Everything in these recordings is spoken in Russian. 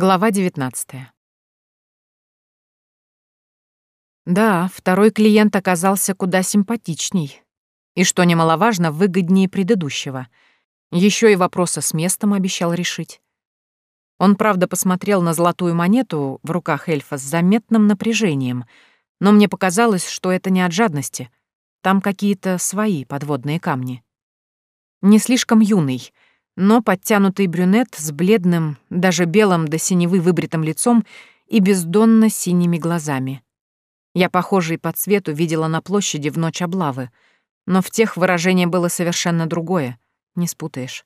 Глава 19. Да, второй клиент оказался куда симпатичней. И, что немаловажно, выгоднее предыдущего. Еще и вопросы с местом обещал решить. Он, правда, посмотрел на золотую монету в руках эльфа с заметным напряжением, но мне показалось, что это не от жадности. Там какие-то свои подводные камни. Не слишком юный — но подтянутый брюнет с бледным, даже белым до синевы выбритым лицом и бездонно синими глазами. Я похожий по цвету видела на площади в ночь облавы, но в тех выражение было совершенно другое, не спутаешь.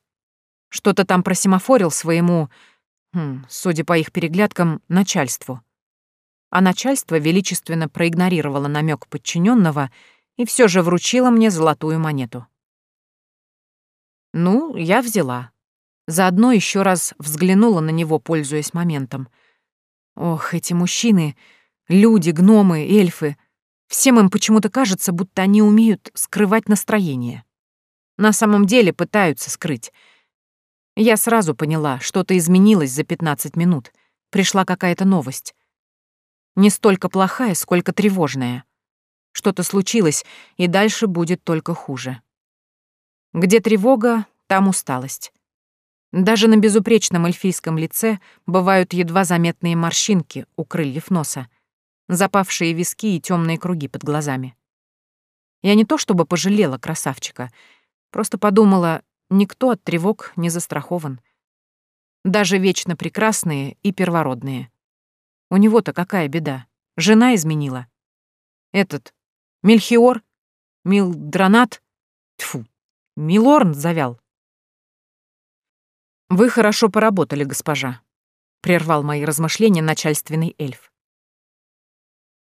Что-то там просимофорил своему, хм, судя по их переглядкам, начальству. А начальство величественно проигнорировало намек подчиненного и все же вручило мне золотую монету. Ну, я взяла. Заодно еще раз взглянула на него, пользуясь моментом. Ох, эти мужчины, люди, гномы, эльфы. Всем им почему-то кажется, будто они умеют скрывать настроение. На самом деле пытаются скрыть. Я сразу поняла, что-то изменилось за 15 минут. Пришла какая-то новость. Не столько плохая, сколько тревожная. Что-то случилось, и дальше будет только хуже. Где тревога, там усталость. Даже на безупречном эльфийском лице бывают едва заметные морщинки у крыльев носа, запавшие виски и темные круги под глазами. Я не то чтобы пожалела красавчика, просто подумала, никто от тревог не застрахован. Даже вечно прекрасные и первородные. У него-то какая беда? Жена изменила. Этот Мельхиор, Милдронат, тьфу, Милорн завял. «Вы хорошо поработали, госпожа», — прервал мои размышления начальственный эльф.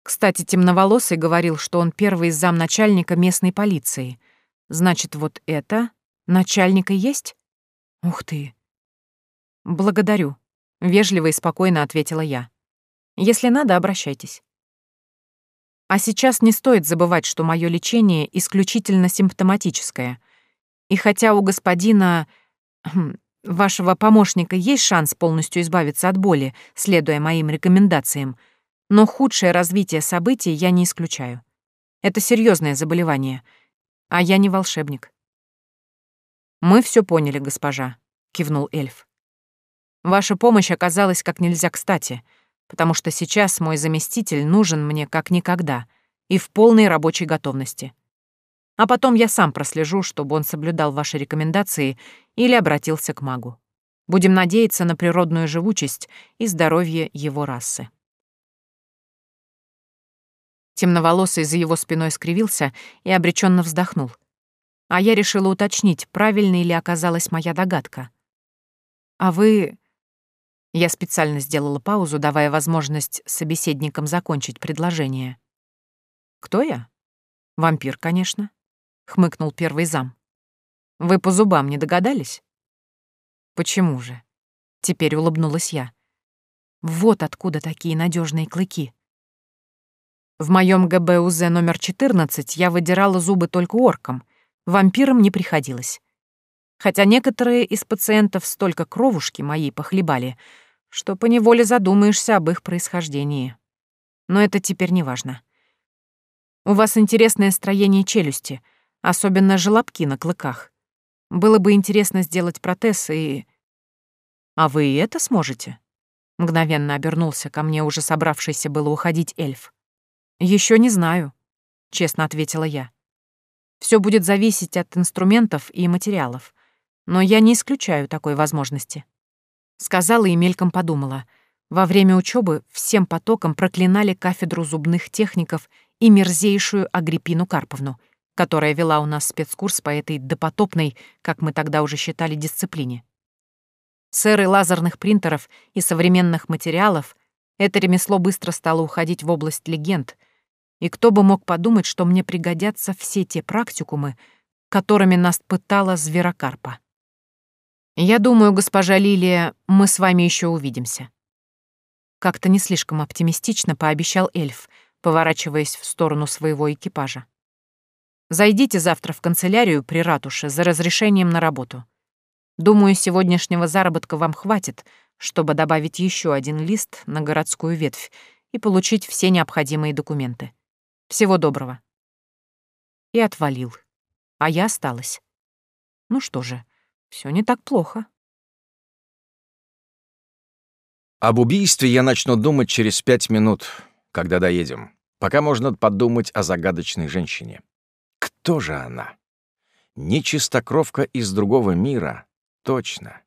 Кстати, темноволосый говорил, что он первый замначальника местной полиции. Значит, вот это начальник и есть? Ух ты. Благодарю, вежливо и спокойно ответила я. Если надо, обращайтесь. А сейчас не стоит забывать, что мое лечение исключительно симптоматическое — и хотя у господина... Хм, вашего помощника есть шанс полностью избавиться от боли, следуя моим рекомендациям, но худшее развитие событий я не исключаю. Это серьезное заболевание, а я не волшебник. «Мы все поняли, госпожа», — кивнул эльф. «Ваша помощь оказалась как нельзя кстати, потому что сейчас мой заместитель нужен мне как никогда и в полной рабочей готовности. А потом я сам прослежу, чтобы он соблюдал ваши рекомендации или обратился к магу. Будем надеяться на природную живучесть и здоровье его расы. Темноволосый за его спиной скривился и обреченно вздохнул. А я решила уточнить, правильной ли оказалась моя догадка. «А вы...» Я специально сделала паузу, давая возможность собеседникам закончить предложение. «Кто я?» «Вампир, конечно хмыкнул первый зам. Вы по зубам не догадались? Почему же? Теперь улыбнулась я. Вот откуда такие надежные клыки. В моем ГБУЗ номер 14 я выдирала зубы только оркам, вампирам не приходилось. Хотя некоторые из пациентов столько кровушки моей похлебали, что поневоле задумаешься об их происхождении. Но это теперь не важно. У вас интересное строение челюсти — особенно желобки на клыках. Было бы интересно сделать протез и... А вы и это сможете? Мгновенно обернулся ко мне уже собравшийся было уходить эльф. Еще не знаю, честно ответила я. Все будет зависеть от инструментов и материалов, но я не исключаю такой возможности. Сказала и мельком подумала. Во время учебы всем потоком проклинали кафедру зубных техников и мерзейшую Агриппину Карповну — которая вела у нас спецкурс по этой допотопной, как мы тогда уже считали, дисциплине. С лазерных принтеров и современных материалов это ремесло быстро стало уходить в область легенд, и кто бы мог подумать, что мне пригодятся все те практикумы, которыми нас пытала зверокарпа. Я думаю, госпожа Лилия, мы с вами еще увидимся. Как-то не слишком оптимистично пообещал эльф, поворачиваясь в сторону своего экипажа. Зайдите завтра в канцелярию при ратуше за разрешением на работу. Думаю, сегодняшнего заработка вам хватит, чтобы добавить еще один лист на городскую ветвь и получить все необходимые документы. Всего доброго. И отвалил. А я осталась. Ну что же, все не так плохо. Об убийстве я начну думать через пять минут, когда доедем. Пока можно подумать о загадочной женщине. Кто же она? Не чистокровка из другого мира, точно.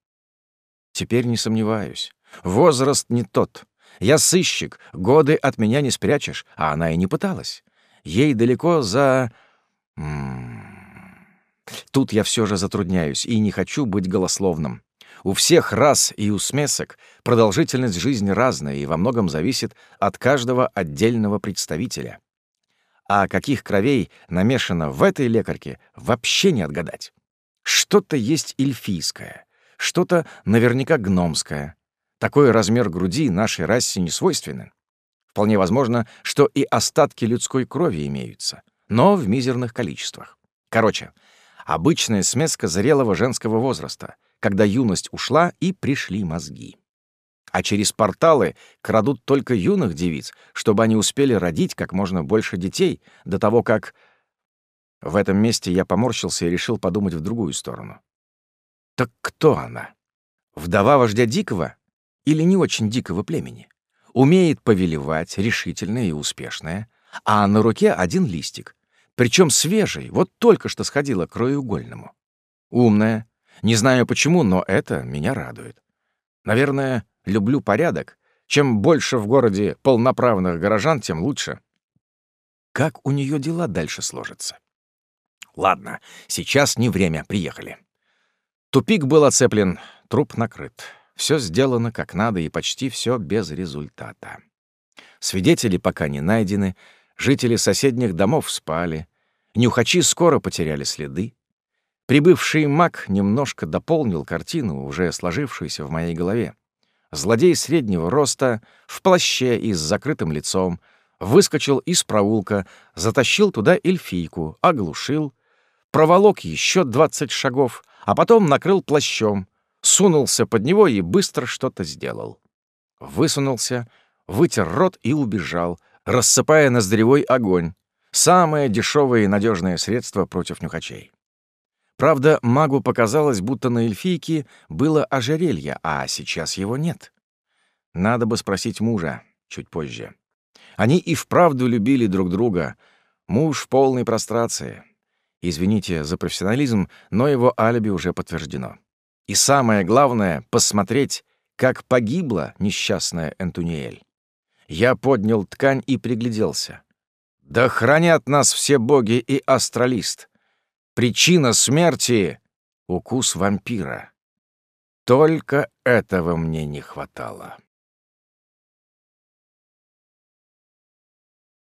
Теперь не сомневаюсь. Возраст не тот. Я сыщик, годы от меня не спрячешь, а она и не пыталась. Ей далеко за... Тут я все же затрудняюсь и не хочу быть голословным. У всех рас и у смесок продолжительность жизни разная и во многом зависит от каждого отдельного представителя. А каких кровей намешано в этой лекарке, вообще не отгадать. Что-то есть эльфийское, что-то наверняка гномское. Такой размер груди нашей расе не свойственен. Вполне возможно, что и остатки людской крови имеются, но в мизерных количествах. Короче, обычная смеска зрелого женского возраста — когда юность ушла и пришли мозги. А через порталы крадут только юных девиц, чтобы они успели родить как можно больше детей до того, как... В этом месте я поморщился и решил подумать в другую сторону. Так кто она? Вдова вождя дикого или не очень дикого племени? Умеет повелевать, решительная и успешная, а на руке один листик, причем свежий, вот только что сходила к краеугольному. Умная, не знаю почему, но это меня радует. Наверное, люблю порядок. Чем больше в городе полноправных горожан, тем лучше. Как у нее дела дальше сложатся? Ладно, сейчас не время, приехали. Тупик был оцеплен, труп накрыт. Все сделано как надо и почти все без результата. Свидетели пока не найдены, жители соседних домов спали, нюхачи скоро потеряли следы. Прибывший маг немножко дополнил картину, уже сложившуюся в моей голове. Злодей среднего роста, в плаще и с закрытым лицом, выскочил из проулка, затащил туда эльфийку, оглушил, проволок еще двадцать шагов, а потом накрыл плащом, сунулся под него и быстро что-то сделал. Высунулся, вытер рот и убежал, рассыпая ноздревой огонь. Самое дешевое и надежное средство против нюхачей. Правда, магу показалось, будто на эльфийке было ожерелье, а сейчас его нет. Надо бы спросить мужа чуть позже. Они и вправду любили друг друга. Муж в полной прострации. Извините за профессионализм, но его алиби уже подтверждено. И самое главное — посмотреть, как погибла несчастная Энтуниэль. Я поднял ткань и пригляделся. Да хранят нас все боги и астралист. Причина смерти — укус вампира. Только этого мне не хватало.